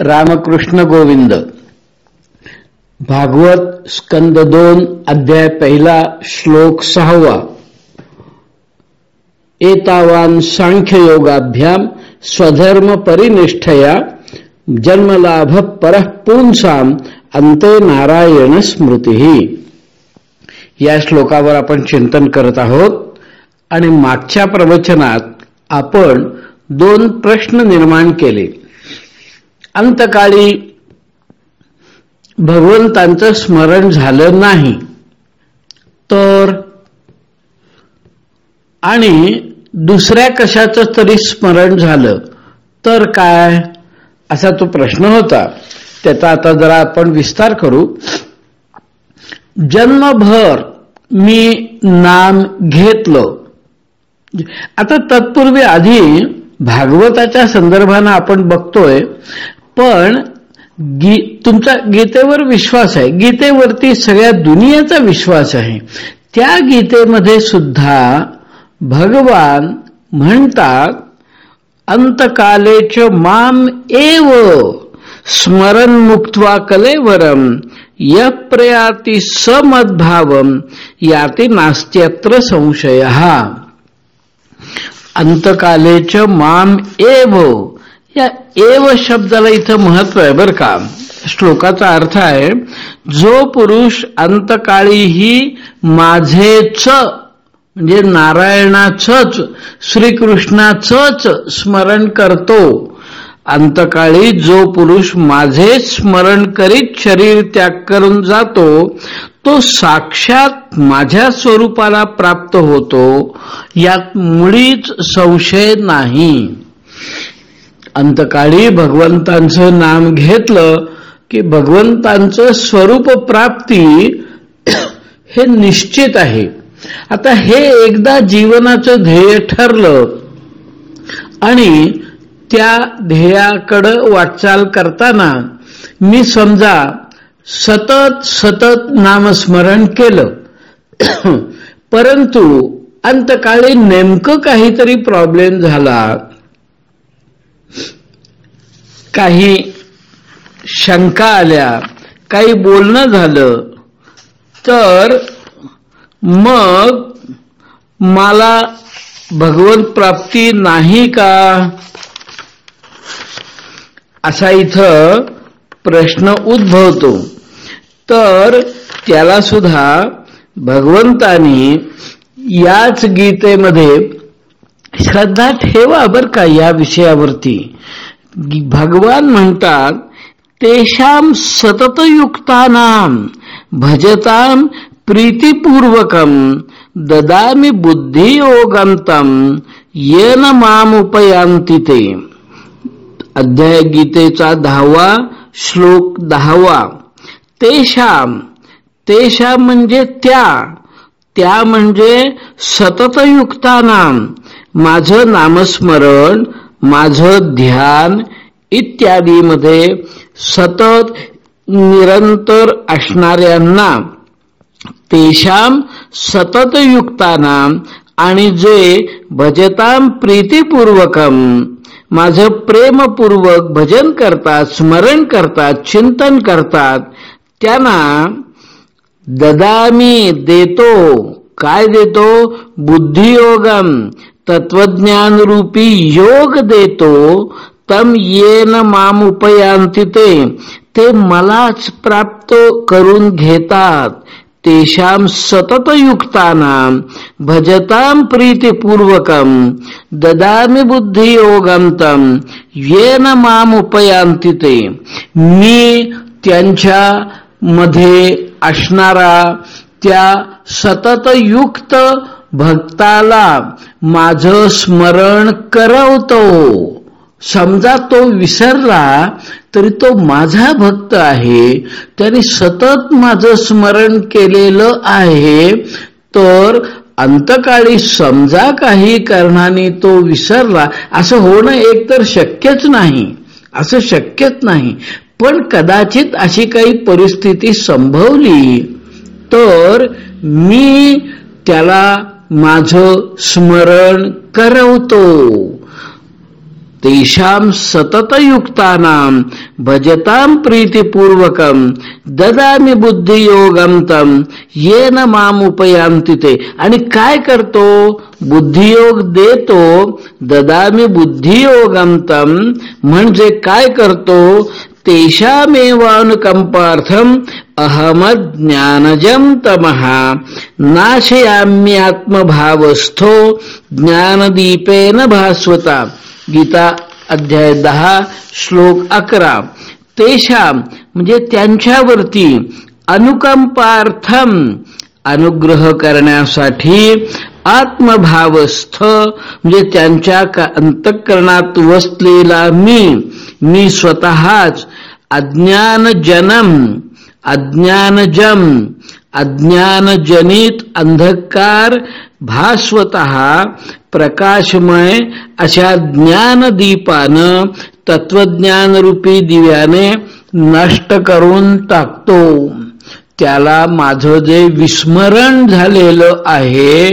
रामकृष्ण गोविंद. भागवत स्कंद दोन अध्याय पहिला श्लोक सहावा. एतावान सांख्ययोगाभ्याम स्वधर्म परिनिष्ठया जन्मलाभ परः पुंसाम अंते नारायण स्मृती. या श्लोकावर आपण चिंतन करत आहोत आणि मागच्या प्रवचनात आपण दोन प्रश्न निर्माण केले. अंतकाळी भगवंतांचं स्मरण झालं नाही तर आणि दुसऱ्या कशाचं तरी स्मरण झालं तर काय? असा तो प्रश्न होता. त्याचा आता जरा आपण विस्तार करू. जन्मभर मी नाम घेतलं. आता तत्पूर्वी आधी भागवताच्या संदर्भानं आपण बघतोय पण गी तुमचा गीतेवर विश्वास आहे. गीतेवरती सगळ्या दुनियाचा विश्वास आहे. त्या गीतेमध्ये सुद्धा भगवान म्हणतात अंतकालेच माम एव स्मरण मुक्त्वा कलेवरम य प्रयाती समद्भावम याती नास्त्यत्र संशय. अंतकालेच माम एव त्या एव शब्दाला इथं महत्त्व आहे बर का. श्लोकाचा अर्थ आहे जो पुरुष अंतकाळीही माझेच म्हणजे नारायणाचंच श्रीकृष्णाचंच स्मरण करतो. अंतकाळी जो पुरुष माझे स्मरण करीत शरीर त्याग करून जातो तो साक्षात माझ्या स्वरूपाला प्राप्त होतो. यात मुळीच संशय नाही. अंतकाळी भगवंतांचं नाम घेतलं की भगवंतांचं स्वरूप प्राप्ती हे निश्चित आहे. आता हे एकदा जीवनाचं ध्येय ठरलं आणि त्या ध्येयाकडं वाटचाल करताना मी समजा सतत सतत नामस्मरण केलं. परंतु अंतकाळी नेमकं काहीतरी प्रॉब्लेम झाला. काही शंका आल्या काही बोलणं झालं तर मग मला भगवत प्राप्ती नाही का? असा इथं प्रश्न उद्भवतो. तर त्याला सुद्धा भगवंतानी याच गीतेमध्ये श्रद्धा ठेवा बर का या विषयावरती. भगवान म्हणतात तेषाम सततयुक्तानाम भजताम प्रीतीपूर्वकम ददामी बुद्धियोगंतम येन माम उपयांती ते। अध्याय गीतेचा दहावा श्लोक दहावा तेषाम तेशाम म्हणजे त्या त्या म्हणजे सततयुक्तानाम माझं नामस्मरण माझं ध्यान इत्यादीमध्ये सतत निरंतर असणाऱ्यांना तेशाम सततयुक्ताना आणि जे भजताम प्रीतीपूर्वकम माझं प्रेमपूर्वक भजन करतात स्मरण करतात चिंतन करतात त्यांना ददामी देतो. काय देतो? बुद्धियोगम तत्वज्ञान रूपी योग देतो तम येन माम उपयांतिते ते. मलाच प्राप्त करून घेतात. तेषाम सततयुक्तानाम भजताम प्रीतीपूर्वकम ददामी बुद्धियोगम तम येन माम उपयांतिते मी त्यांच्या मध्ये असणारा त्या सततयुक्त भक्ताला माझं स्मरण करवतो. समजा तो विसरला तरी तो माझा भक्त आहे. त्याने सतत माझं स्मरण केलेलं आहे. तर अंतकाळी समजा काही कारणाने तो विसरला असं होणं एकतर शक्यच नाही. असं शक्यच नाही. पण कदाचित अशी काही परिस्थिती संभवली तर मी त्याला माझं स्मरण करवतो. तेषां सततयुक्तानां भजतां प्रीतिपूर्वकं ददामी बुद्धियोगम तम येन माम उपयांती ते. आणि काय करतो? बुद्धियोग देतो ददामी बुद्धियोगम तम म्हणजे काय करतो? तेषामेवानुकम्पार्थम् अहमज्ञानजम् तमः। नाशयाम्यात्मभावस्थो ज्ञानदीपेन भास्वता। गीता अध्याय दहा श्लोक अकरा। तेषा म्हणजे त्यांच्यावरती अनुकंपार्थम अनुग्रह करण्यासाठी आत्मभावस्थ म्हणजे त्यांच्या अंतकरणात वसलेला मी मी स्वतःच अज्ञानजनम अज्ञानजम अज्ञानजनित अंधकार भास्वत प्रकाशमय अशा ज्ञानदीपानं तत्वज्ञानरूपी दिव्याने नष्ट करून टाकतो. त्याला माझं जे विस्मरण झालेलं आहे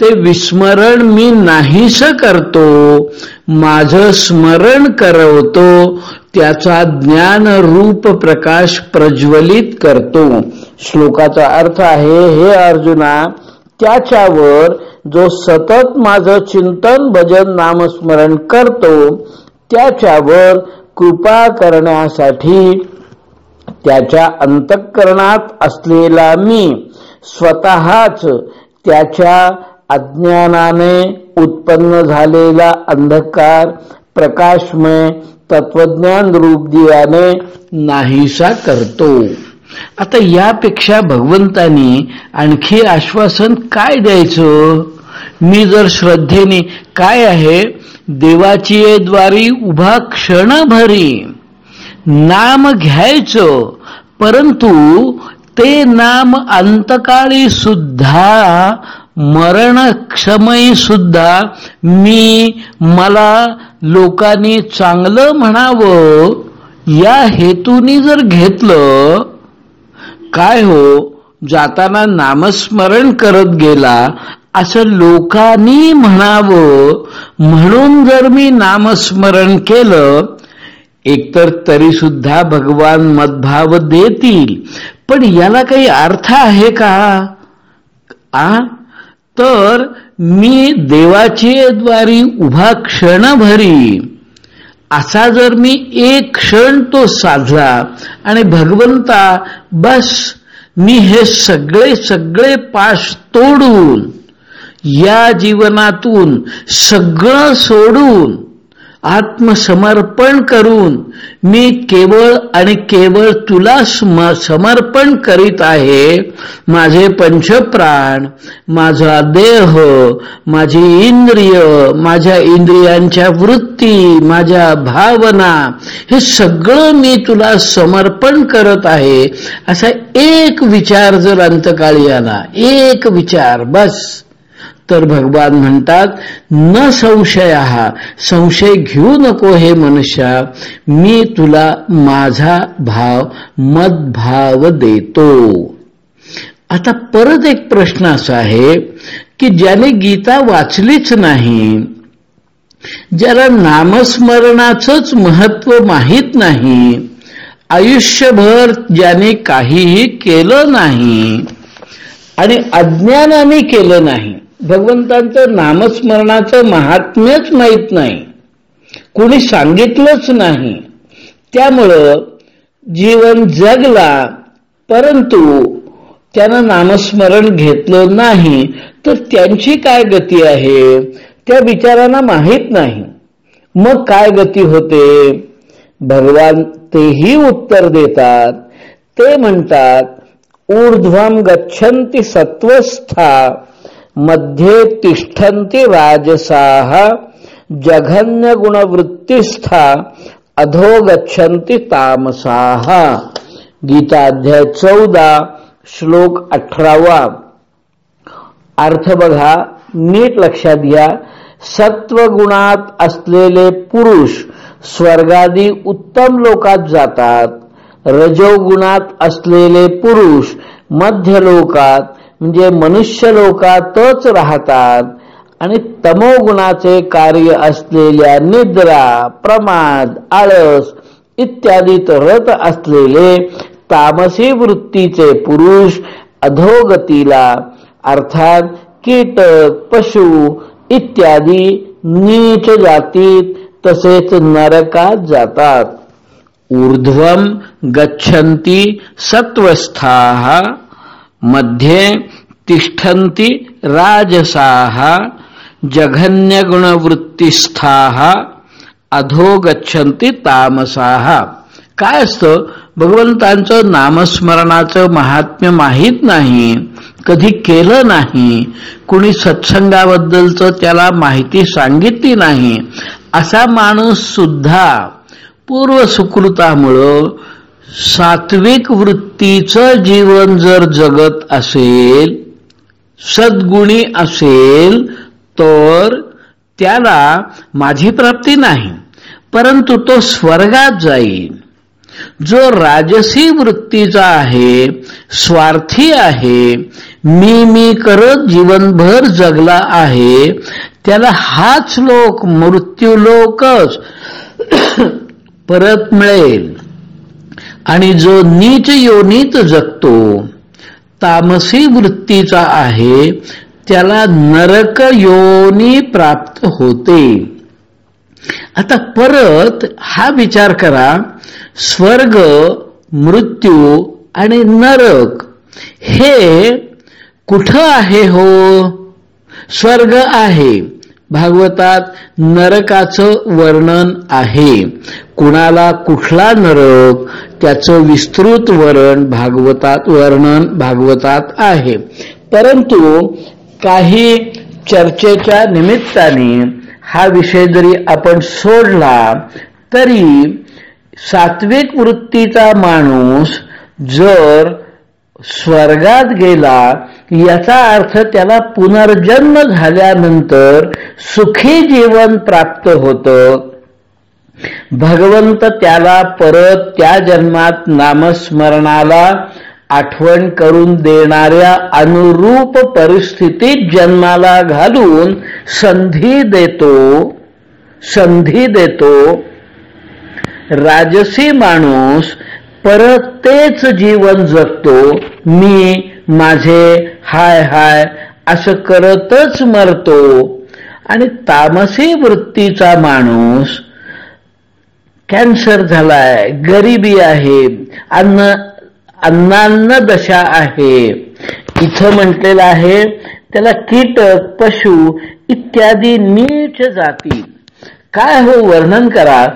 ते विस्मरण मी नाहीस करतो माझं स्मरण करवतो त्याचा ज्ञान रूप प्रकाश प्रज्वलित करतो. श्लोकाचा अर्थ आहे हे अर्जुना त्याच्यावर जो सतत माझं चिंतन भजन नामस्मरण करतो त्याच्यावर कृपा करण्यासाठी त्याच्या अंतःकरणात असलेला मी स्वतःच त्याच्या अज्ञानाने उत्पन्न झालेला अंधकार प्रकाशमय तत्वज्ञान रूप दिव्याने नाहीसा करतो. आता यापेक्षा भगवंतानी आणखी आश्वासन काय द्यायचं? मी जर श्रद्धेने काय आहे देवाची द्वारी उभा क्षण भरी नाम घ्यायचं परंतु ते नाम अंतकाळी सुद्धा मरणक्षमयी सुद्धा मी मला लोकांनी चांगलं म्हणावं या हेतूनी जर घेतलं काय हो? जाताना नामस्मरण करत गेला असं लोकांनी म्हणावं. म्हणून जर मी नामस्मरण केलं एकतर तरी सुद्धा भगवान मदभाव देतील. पण याला काही अर्थ आहे का? आ? तर मी देवाची द्वारी उभा क्षणभरी असा जर मी एक क्षण तो साधला आणि भगवंता बस मी हे सगळे सगळे पाश तोडून या जीवनातून सगळं सोडून आत्मसमर्पण करून मी केवळ आणि केवळ तुला समर्पण करीत आहे. माझे पंचप्राण माझा देह माझी इंद्रिय माझ्या इंद्रियांच्या वृत्ती माझ्या भावना हे सगळं मी तुला समर्पण करत आहे. असा एक विचार जर अंतकाळी आला एक विचार बस. तर भगवान म्हणतात न संशय हा संशय घेऊ नको हे मनुष्या मी तुला माझा भाव मदभाव देतो. आता परत एक प्रश्न असा आहे की ज्याने गीता वाचलीच नाही ज्याला नामस्मरणाचंच महत्त्व माहीत नाही आयुष्यभर ज्याने काहीही केलं नाही आणि अज्ञानाने केलं नाही भगवंतांचं नामस्मरणाचं महात्म्यच माहीत नाही. कुणी सांगितलंच नाही. त्यामुळं जीवन जगला परंतु त्यानं नामस्मरण घेतलं नाही. तर त्यांची काय गती आहे? त्या विचारांना माहीत नाही. मग काय गती होते? भगवान तेही उत्तर देतात. ते म्हणतात ऊर्ध्वम गच्छन्ति सत्वस्था मध्ये तिष्ठन्ति राजसाः जघन्य गुणवृत्तीस्था अधो गच्छन्ति तामसाः। गीता अध्याय चौदा श्लोक अठरावा। अर्थ बघा नीट लक्षात घ्या. सत्वगुणात असलेले पुरुष स्वर्गादी उत्तम लोकात जातात. रजोगुणात असलेले पुरुष मध्य लोकात म्हणजे मनुष्य लोकातच राहतात आणि तमोगुणाचे कार्य असलेल्या निद्रा प्रमाद आळस इत्यादीत रत असलेले तामसी वृत्तीचे पुरुष अधोगतीला अर्थात कीटक पशु इत्यादी नीच जातीत तसेच नरकात जातात. ऊर्ध्वम गच्छन्ति सत्वस्थाः मध्ये तिष्ठन्ति राजसाः जघन्यगुणवृत्तीस्थाः अधो गच्छन्ति तामसाः. काय असतं? भगवंतांचं नामस्मरणाचं महात्म्य माहीत नाही कधी केलं नाही कुणी सत्संगाबद्दलचं त्याला माहिती सांगितली नाही असा माणूस सुद्धा पूर्व सुकृतामुळं सात्विक वृत्तीचं जीवन जर जगत असेल सद्गुणी असेल तर त्याला माझी प्राप्ती नाही परंतु तो स्वर्गात जाईल जो राजसी वृत्तीचा आहे स्वार्थी आहे मी मी करत जीवनभर जगला आहे त्याला हाच लोक मृत्यू लोकच परत मिळेल. आणि जो नीच योनीत जगतो तामसी वृत्तीचा आहे त्याला नरक योनी प्राप्त होते. आता परत हा विचार करा स्वर्ग मृत्यू आणि नरक हे कुठं आहे हो? स्वर्ग आहे. भागवतात नरकाचं वर्णन आहे. कुणाला कुठला नरक त्याचं विस्तृत वर्ण भागवतात वर्णन भागवतात आहे. परंतु काही चर्चेच्या निमित्ताने हा विषय जरी आपण सोडला तरी सात्विक वृत्तीचा माणूस जर स्वर्गात गेला याचा अर्थ त्याला पुनर्जन्म झाल्यानंतर सुखी जीवन प्राप्त होतं. भगवंत त्याला परत त्या जन्मात नामस्मरणाला आठवण करून देणाऱ्या अनुरूप परिस्थितीत जन्माला घालून संधी देतो संधी देतो. राजसी माणूस परत तेच जीवन जगतो मी माझे हाय हाय असं करतच मरतो. आणि तामसी वृत्तीचा माणूस कॅन्सर झालाय गरिबी आहे अन्न अन्नान्न दशा आहे. इथं म्हटलेलं आहे त्याला कीटक पशु इत्यादी नीच जाती. काय हो वर्णन करा?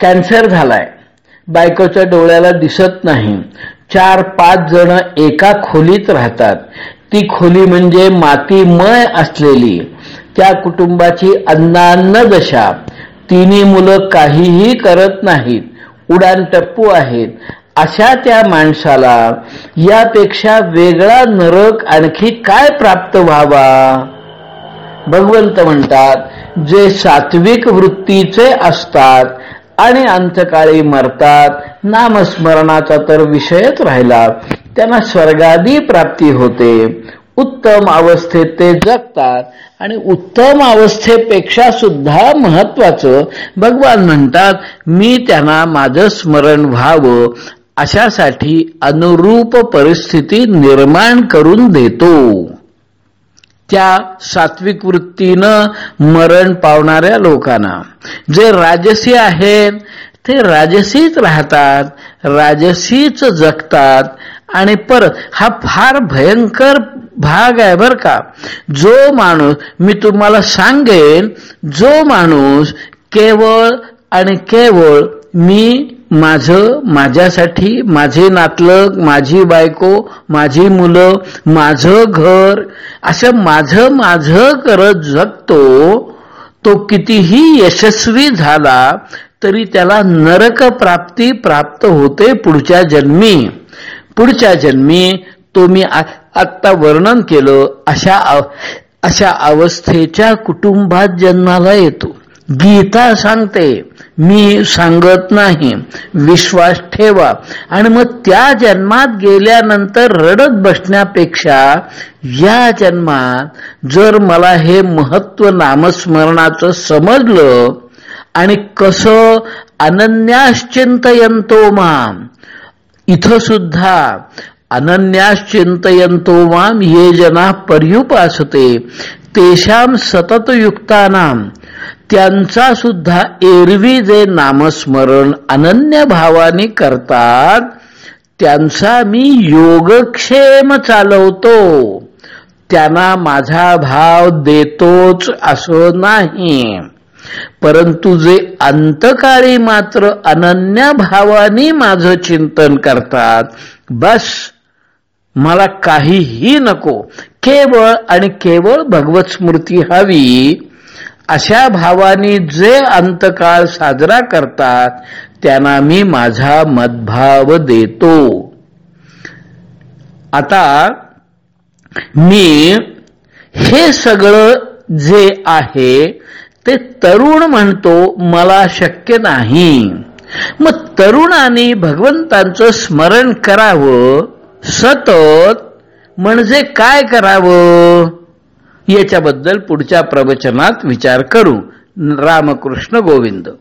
कॅन्सर झालाय. बायकोच्या डोळ्याला दिसत नाही. चार पाच जण एका खोलीत राहतात. ती खोली म्हणजे मातीमय असलेली. त्या कुटुंबाची अन्नान्न दशा. तिन्ही मुलं काहीही करत नाहीत. उडान टप्पू आहेत. अशा त्या माणसाला यापेक्षा वेगळा नरक आणखी काय प्राप्त व्हावा? भगवंत म्हणतात जे सात्विक वृत्तीचे असतात आणि अंतकाळी मरतात. नामस्मरणाचा तर विषयच राहिला. त्यांना स्वर्गादी प्राप्ती होते. उत्तम अवस्थेत ते जगतात. आणि उत्तम अवस्थेपेक्षा सुद्धा महत्वाचं भगवान म्हणतात मी त्यांना माझं स्मरण व्हावं. अशासाठी अनुरूप परिस्थिती निर्माण करून देतो. त्या सात्विक वृत्तीनं मरण पावणाऱ्या लोकांना. जे राजसी आहेत ते राजसीच राहतात राजसीच जगतात आणि परत हा फार भयंकर भाग आहे बर का. जो माणूस मी तुम्हाला सांगेन जो माणूस केवळ आणि केवळ मी माझं माझ्यासाठी माझे नातलग माझी बायको माझी मुलं माझं घर असं माझं माझं करत जगतो तो कितीही यशस्वी झाला तरी त्याला नरक प्राप्ती प्राप्त होते पुढच्या जन्मी. पुढच्या जन्मी तो मी आत्ता वर्णन केलं अशा अशा अवस्थेच्या कुटुंबात जन्माला येतो. गीता सांगते मी सांगत नाही. विश्वास ठेवा. आणि मग त्या जन्मात गेल्यानंतर रडत बसण्यापेक्षा या जन्मात जर मला हे महत्त्व नामस्मरणाचं समजलं आणि कसं अनन्याश्चिंतयंतो माम. इथं सुद्धा अनन्याश्चिंतयंतो माम ये जना पर्युपासते. सतत सततयुक्तानाम त्यांचा सुद्धा एरवी जे नामस्मरण अनन्य भावाने करतात त्यांचा मी योगक्षेम चालवतो. त्यांना माझा भाव देतोच असं नाही. परंतु जे अंतकाळी मात्र अनन्य भावाने माझं चिंतन करतात बस मला काहीही नको. केवळ आणि केवळ भगवत स्मृती हवी. अशा भावाने जे अंतकाळ साजरा करतात त्यांना मी माझा मतभाव देतो. आता मी हे सगळं जे आहे ते तरुण म्हणतो मला शक्य नाही. मग तरुणाने भगवंतांचं स्मरण करावं सतत म्हणजे काय करावं? याच्याबद्दल पुढच्या प्रवचनात विचार करू. रामकृष्ण गोविंद.